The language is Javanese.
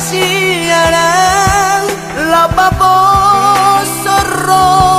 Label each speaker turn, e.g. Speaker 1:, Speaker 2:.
Speaker 1: siaran la babo sorro